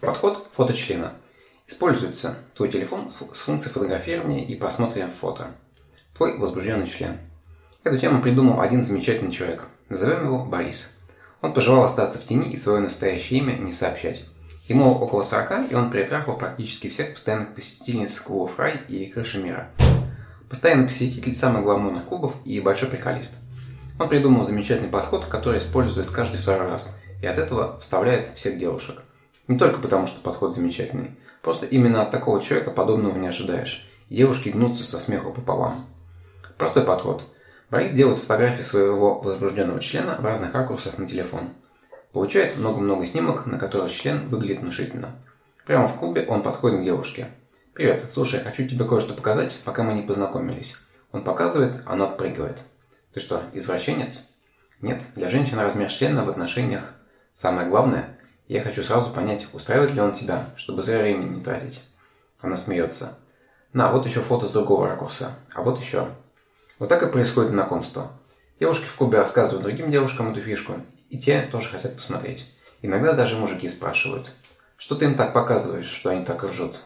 Подход фото члена. Используется твой телефон с функцией фотографирования и просмотра фото. Твой возбужденный член. Эту тему придумал один замечательный человек. Назовем его Борис. Он пожелал остаться в тени и свое настоящее имя не сообщать. Ему около 40, и он перетрахал практически всех постоянных посетительниц клубов «Рай» и «Крыши мира». Постоянный посетитель самых гламурных клубов и большой приколист. Он придумал замечательный подход, который использует каждый второй раз, и от этого вставляет всех девушек. Не только потому, что подход замечательный, просто именно от такого человека подобного не ожидаешь, девушки гнутся со смеху пополам. Простой подход. Борис делает фотографии своего возбужденного члена в разных ракурсах на телефон. Получает много-много снимок, на которых член выглядит внушительно. Прямо в клубе он подходит к девушке. «Привет, слушай, хочу тебе кое-что показать, пока мы не познакомились». Он показывает, она отпрыгивает. «Ты что, извращенец?» «Нет, для женщины размер члена в отношениях самое главное – я хочу сразу понять, устраивает ли он тебя, чтобы зря времени не тратить. Она смеется. На, вот еще фото с другого ракурса. А вот еще. Вот так и происходит знакомство. Девушки в клубе рассказывают другим девушкам эту фишку, и те тоже хотят посмотреть. Иногда даже мужики спрашивают. Что ты им так показываешь, что они так ржут?